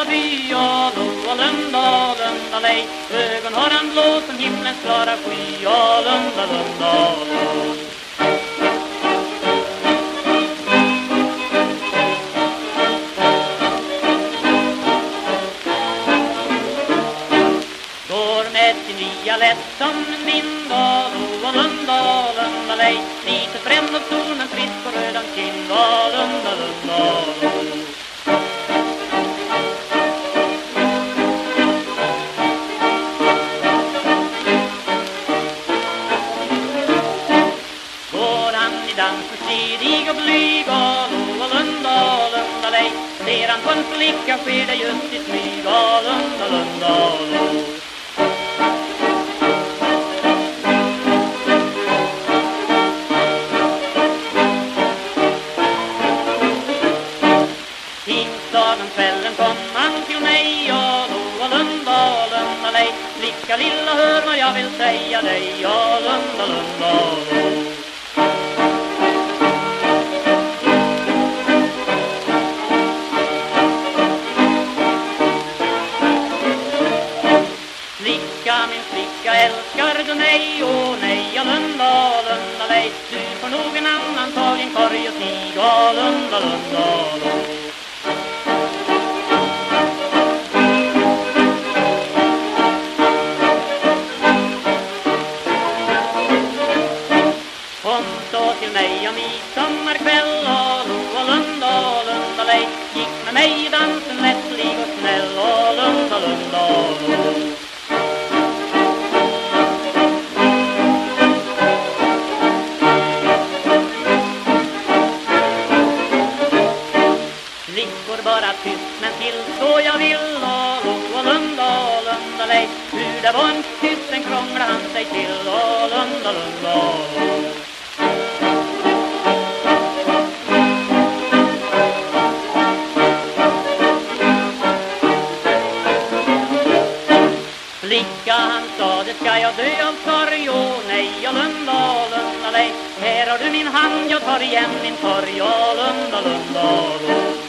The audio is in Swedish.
lilla by, ja, Lunda, Alunda, Alunda nej Ögon har han blå som himlens klara sky, Alunda, Alunda, Alunda. Går med sin nya lätt som en vind, Alo, Alunda, Alunda, Lunda, nej Lite bränd av solen, frisk och röd om kind, Alunda, Alunda, Alunda. Han i och blyg och lunda, lunda dig Ser han på en flicka sker det just i smyg och lunda, lunda, lunda Tingstadens kom han till mig. Och lova lunda, lunda dig Flicka lilla hör vad jag vill säga dig. Och lunda, lunda, lunda Flicka, min flicka, älskar du mig? Åh nej, alunda, lunda, lunda dig Du får nog en annan tag, en korg och stig Åh lunda, lunda, Kom så till mig om midsommarkväll. Och alunda, alunda, lunda Gick med mig i dansen lättlig och snäll. Alunda, lunda, alunda lunda Flickor bara tyst. Men till så jag vill och och lunda och lunda lej. Hur det var en tyst sen krånglade han sig till och lunda, lunda, lunda Flicka han sa det ska jag dö av sorg och nej och lunda lunda dig Här har du min hand jag tar igen min sorg och lunda lunda lunda